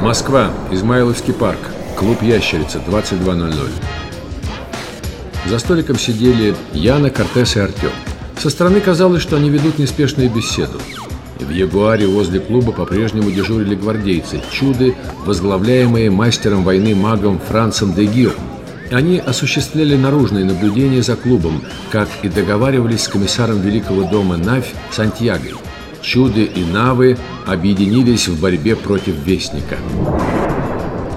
Москва, Измайловский парк, клуб «Ящерица», 22.00. За столиком сидели Яна, Кортес и Артем. Со стороны казалось, что они ведут неспешную беседу. В Ягуаре возле клуба по-прежнему дежурили гвардейцы, чуды, возглавляемые мастером войны магом Францем де Гир. Они осуществляли наружные наблюдения за клубом, как и договаривались с комиссаром Великого дома Навь Сантьяго. Чуды и Навы объединились в борьбе против Вестника.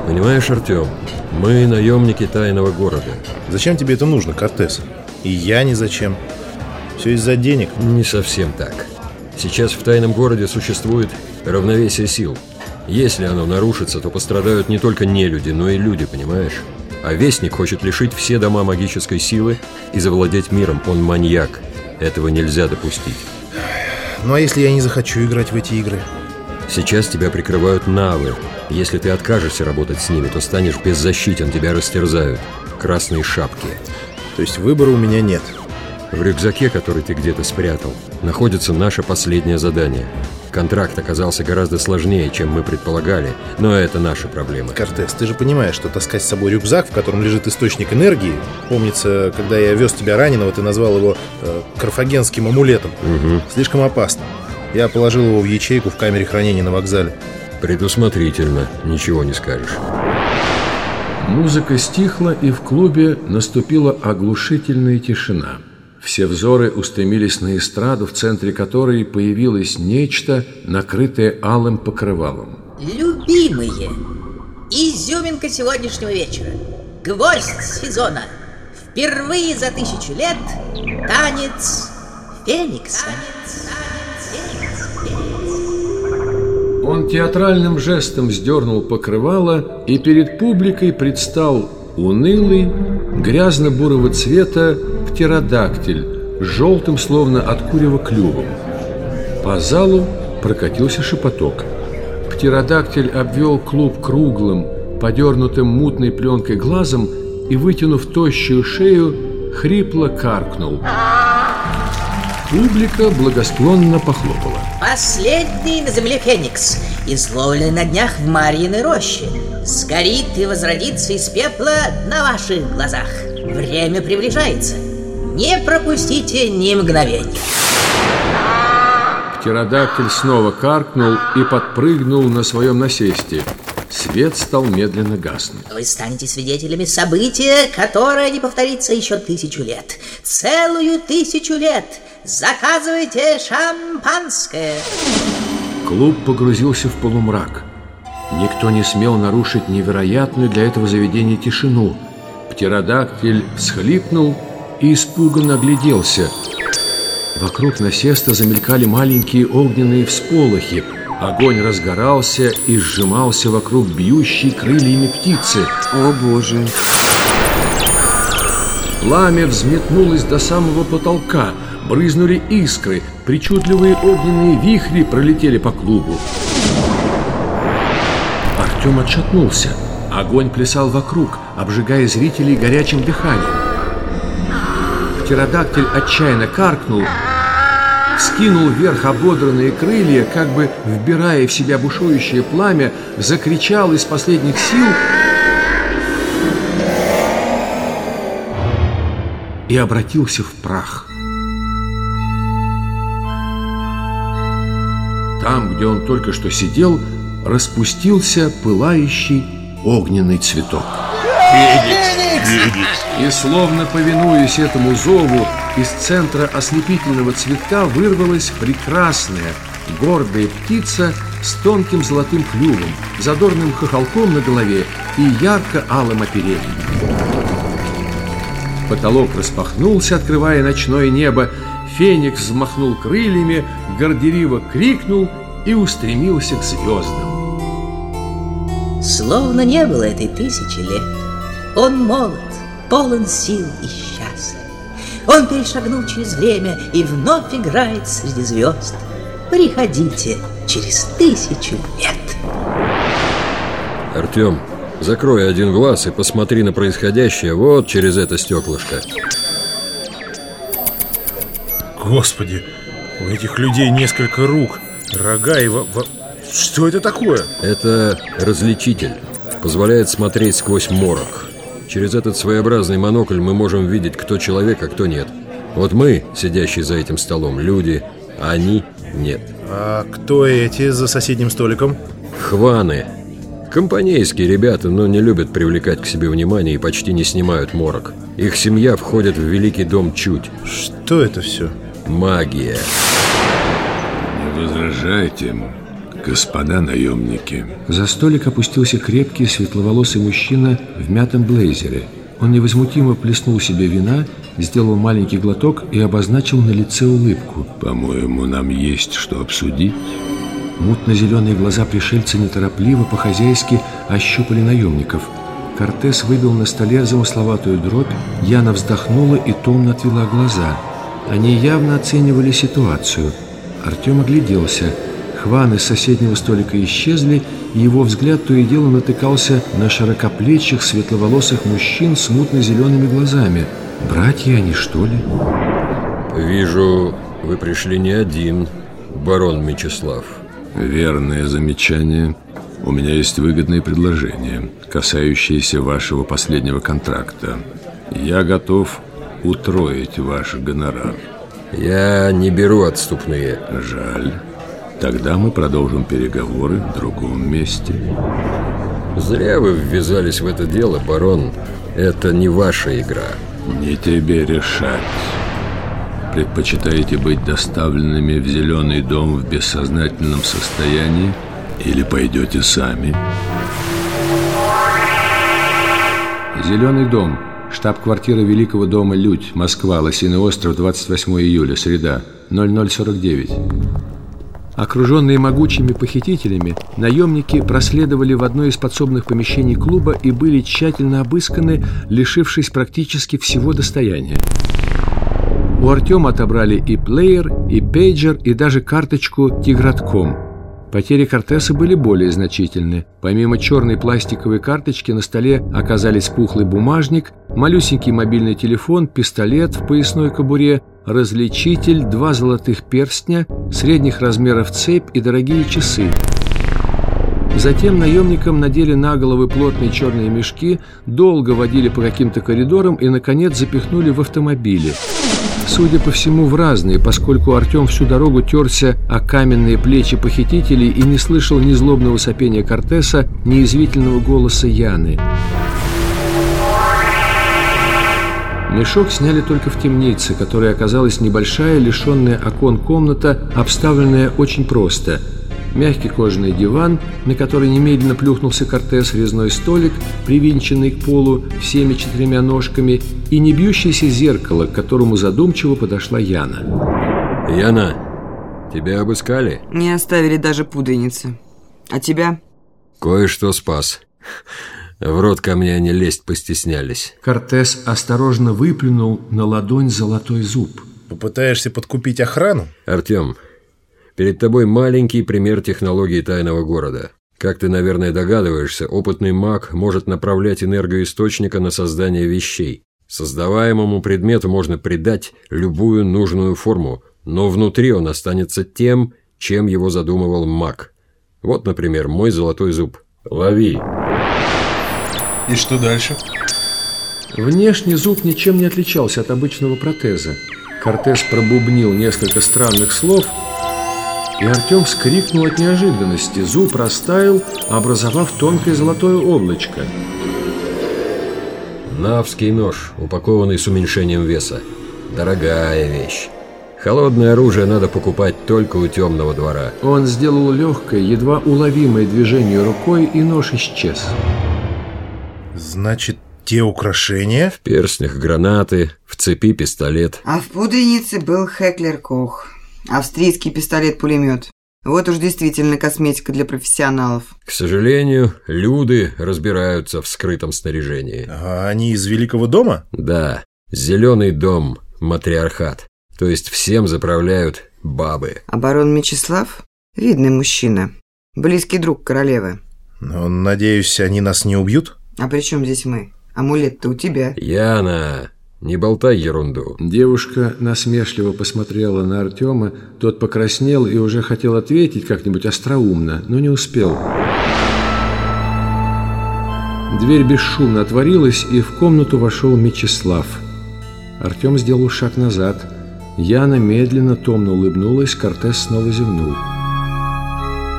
Понимаешь, Артем, мы наемники тайного города. Зачем тебе это нужно, Кортес? И я ни зачем. Все из-за денег. Не совсем так. Сейчас в тайном городе существует равновесие сил. Если оно нарушится, то пострадают не только нелюди, но и люди, понимаешь? А Вестник хочет лишить все дома магической силы и завладеть миром. Он маньяк. Этого нельзя допустить. Ну а если я не захочу играть в эти игры? Сейчас тебя прикрывают навы. Если ты откажешься работать с ними, то станешь беззащитен, тебя растерзают. Красные шапки. То есть выбора у меня нет. В рюкзаке, который ты где-то спрятал, находится наше последнее задание. Контракт оказался гораздо сложнее, чем мы предполагали, но это наша проблема. Кортес, ты же понимаешь, что таскать с собой рюкзак, в котором лежит источник энергии, помнится, когда я вез тебя раненого, ты назвал его э, карфагенским амулетом, Угу. слишком опасно. Я положил его в ячейку в камере хранения на вокзале. Предусмотрительно, ничего не скажешь. Музыка стихла, и в клубе наступила оглушительная тишина. Все взоры устремились на эстраду, в центре которой появилось нечто, накрытое алым покрывалом. Любимые, изюминка сегодняшнего вечера, гвоздь сезона. Впервые за тысячу лет танец Феникса. Он театральным жестом сдернул покрывало, и перед публикой предстал унылый, грязно-бурого цвета птеродактиль, желтым, словно от курева клювом. По залу прокатился шепоток. Птеродактиль обвел клуб круглым, подернутым мутной пленкой глазом и, вытянув тощую шею, хрипло каркнул. Публика благосклонно похлопала. Последний на земле Феникс, изловленный на днях в Марьиной роще. Сгорит и возродится из пепла на ваших глазах. Время приближается. Не пропустите ни мгновения. Птеродактиль снова каркнул и подпрыгнул на своем насесте. Свет стал медленно гаснуть. Вы станете свидетелями события, которое не повторится еще тысячу лет. Целую тысячу лет. Заказывайте шампанское. Клуб погрузился в полумрак. Никто не смел нарушить невероятную для этого заведения тишину. Птеродактиль всхлипнул и испуганно огляделся. Вокруг насеста замелькали маленькие огненные всполохи. Огонь разгорался и сжимался вокруг бьющей крыльями птицы. О боже. Пламя взметнулось до самого потолка, брызнули искры, причудливые огненные вихри пролетели по клубу. Артем отшатнулся. Огонь плясал вокруг, обжигая зрителей горячим дыханием. Птеродактиль отчаянно каркнул, скинул вверх ободранные крылья, как бы вбирая в себя бушующее пламя, закричал из последних сил и обратился в прах. Там, где он только что сидел, распустился пылающий огненный цветок. И словно повинуясь этому зову, из центра ослепительного цветка вырвалась прекрасная, гордая птица с тонким золотым клювом, задорным хохолком на голове и ярко-алым оперением. Потолок распахнулся, открывая ночное небо. Феникс взмахнул крыльями, горделиво крикнул и устремился к звездам. Словно не было этой тысячи лет. Он молод, полон сил и счастлив. Он перешагнул через время и вновь играет среди звезд. Приходите через тысячу лет. Артем, закрой один глаз и посмотри на происходящее вот через это стеклышко. Господи, у этих людей несколько рук, рога и во- во- Что это такое? Это различитель. Позволяет смотреть сквозь морок. Через этот своеобразный монокль мы можем видеть, кто человек, а кто нет. Вот мы, сидящие за этим столом, люди, а они нет. А кто эти за соседним столиком? Хваны. Компанейские ребята, но не любят привлекать к себе внимание и почти не снимают морок. Их семья входит в великий дом чуть. Что это все? Магия. Не возражайте, господа наемники. За столик опустился крепкий светловолосый мужчина в мятом блейзере. Он невозмутимо плеснул себе вина, сделал маленький глоток и обозначил на лице улыбку. По-моему, нам есть что обсудить. Мутно-зеленые глаза пришельца неторопливо, по-хозяйски ощупали наемников. Кортес выбил на столе замысловатую дробь, Яна вздохнула и томно отвела глаза. Они явно оценивали ситуацию. Артем огляделся. Хваны с соседнего столика исчезли, и его взгляд то и дело натыкался на широкоплечих, светловолосых мужчин с мутно-зелеными глазами. Братья они, что ли? Вижу, вы пришли не один, барон Мечислав. Верное замечание. У меня есть выгодное предложение, касающееся вашего последнего контракта. Я готов утроить ваш гонорар. Я не беру отступные. Жаль. Тогда мы продолжим переговоры в другом месте. Зря вы ввязались в это дело, барон. Это не ваша игра. Не тебе решать. Предпочитаете быть доставленными в зеленый дом в бессознательном состоянии или пойдете сами? Зеленый дом. Штаб-квартира Великого дома «Людь», Москва, Лосиный остров, 28 июля, среда, 0049. Окруженные могучими похитителями, наемники проследовали в одно из подсобных помещений клуба и были тщательно обысканы, лишившись практически всего достояния. У Артема отобрали и плеер, и пейджер, и даже карточку «Тигратком». Потери Кортеса были более значительны. Помимо черной пластиковой карточки на столе оказались пухлый бумажник, малюсенький мобильный телефон, пистолет в поясной кобуре, различитель, два золотых перстня, средних размеров цепь и дорогие часы. Затем наемникам надели на головы плотные черные мешки, долго водили по каким-то коридорам и, наконец, запихнули в автомобили. Судя по всему, в разные, поскольку Артем всю дорогу терся о каменные плечи похитителей и не слышал ни злобного сопения Кортеса, ни извительного голоса Яны. Мешок сняли только в темнице, которая оказалась небольшая, лишенная окон комната, обставленная очень просто – мягкий кожаный диван, на который немедленно плюхнулся Кортес, резной столик, привинченный к полу всеми четырьмя ножками, и не бьющееся зеркало, к которому задумчиво подошла Яна. Яна, тебя обыскали? Не оставили даже пудреницы. А тебя? Кое-что спас. В рот ко мне они лезть постеснялись. Кортес осторожно выплюнул на ладонь золотой зуб. Попытаешься подкупить охрану? Артем, Перед тобой маленький пример технологии тайного города. Как ты, наверное, догадываешься, опытный маг может направлять энергоисточника на создание вещей. Создаваемому предмету можно придать любую нужную форму, но внутри он останется тем, чем его задумывал маг. Вот, например, мой золотой зуб. Лови. И что дальше? Внешне зуб ничем не отличался от обычного протеза. Кортес пробубнил несколько странных слов – и Артем вскрикнул от неожиданности. Зуб растаял, образовав тонкое золотое облачко. Навский нож, упакованный с уменьшением веса. Дорогая вещь. Холодное оружие надо покупать только у темного двора. Он сделал легкое, едва уловимое движение рукой, и нож исчез. Значит, те украшения? В перстнях гранаты, в цепи пистолет. А в пудренице был Хеклер Кох. Австрийский пистолет-пулемет. Вот уж действительно косметика для профессионалов. К сожалению, люди разбираются в скрытом снаряжении. А они из Великого дома? Да. Зеленый дом, матриархат. То есть всем заправляют бабы. А барон Мечислав? Видный мужчина. Близкий друг королевы. Но, надеюсь, они нас не убьют? А при чем здесь мы? Амулет-то у тебя. Яна, Не болтай ерунду. Девушка насмешливо посмотрела на Артема, тот покраснел и уже хотел ответить как-нибудь остроумно, но не успел. Дверь бесшумно отворилась, и в комнату вошел Мечислав. Артем сделал шаг назад. Яна медленно, томно улыбнулась, Кортес снова зевнул.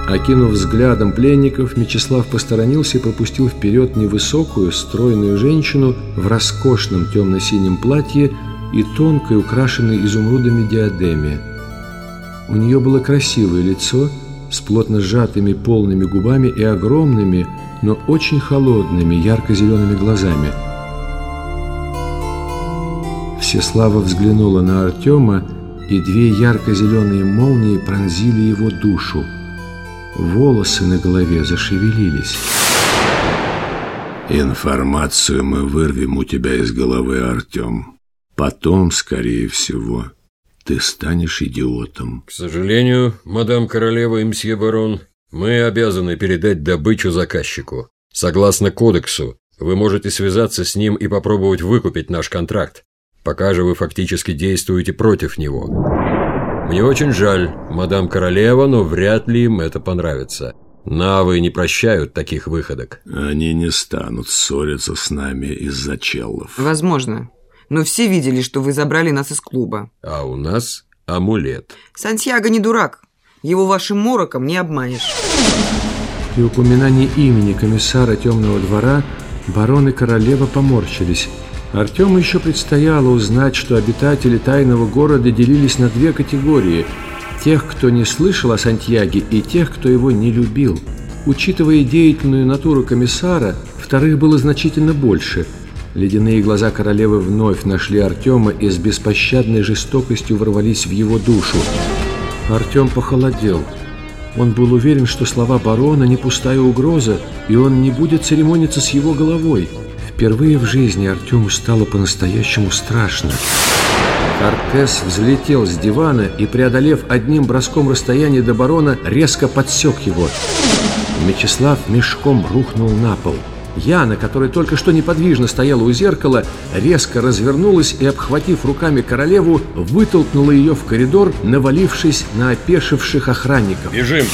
Окинув взглядом пленников, Мечислав посторонился и пропустил вперед невысокую, стройную женщину в роскошном темно-синем платье и тонкой, украшенной изумрудами диадеме. У нее было красивое лицо с плотно сжатыми полными губами и огромными, но очень холодными, ярко-зелеными глазами. Всеслава взглянула на Артема, и две ярко-зеленые молнии пронзили его душу – Волосы на голове зашевелились. Информацию мы вырвем у тебя из головы, Артем. Потом, скорее всего, ты станешь идиотом. К сожалению, мадам королева и мсье барон, мы обязаны передать добычу заказчику. Согласно кодексу, вы можете связаться с ним и попробовать выкупить наш контракт. Пока же вы фактически действуете против него. Мне очень жаль, мадам королева, но вряд ли им это понравится. Навы не прощают таких выходок. Они не станут ссориться с нами из-за челлов. Возможно. Но все видели, что вы забрали нас из клуба. А у нас амулет. Сантьяго не дурак. Его вашим мороком не обманешь. При упоминании имени комиссара Темного двора барон и королева поморщились – Артему еще предстояло узнать, что обитатели тайного города делились на две категории – тех, кто не слышал о Сантьяге, и тех, кто его не любил. Учитывая деятельную натуру комиссара, вторых было значительно больше. Ледяные глаза королевы вновь нашли Артема и с беспощадной жестокостью ворвались в его душу. Артем похолодел. Он был уверен, что слова барона не пустая угроза, и он не будет церемониться с его головой – Впервые в жизни Артему стало по-настоящему страшно. Кортес взлетел с дивана и, преодолев одним броском расстояние до барона, резко подсек его. Мечислав мешком рухнул на пол. Яна, которая только что неподвижно стояла у зеркала, резко развернулась и, обхватив руками королеву, вытолкнула ее в коридор, навалившись на опешивших охранников. «Бежим!»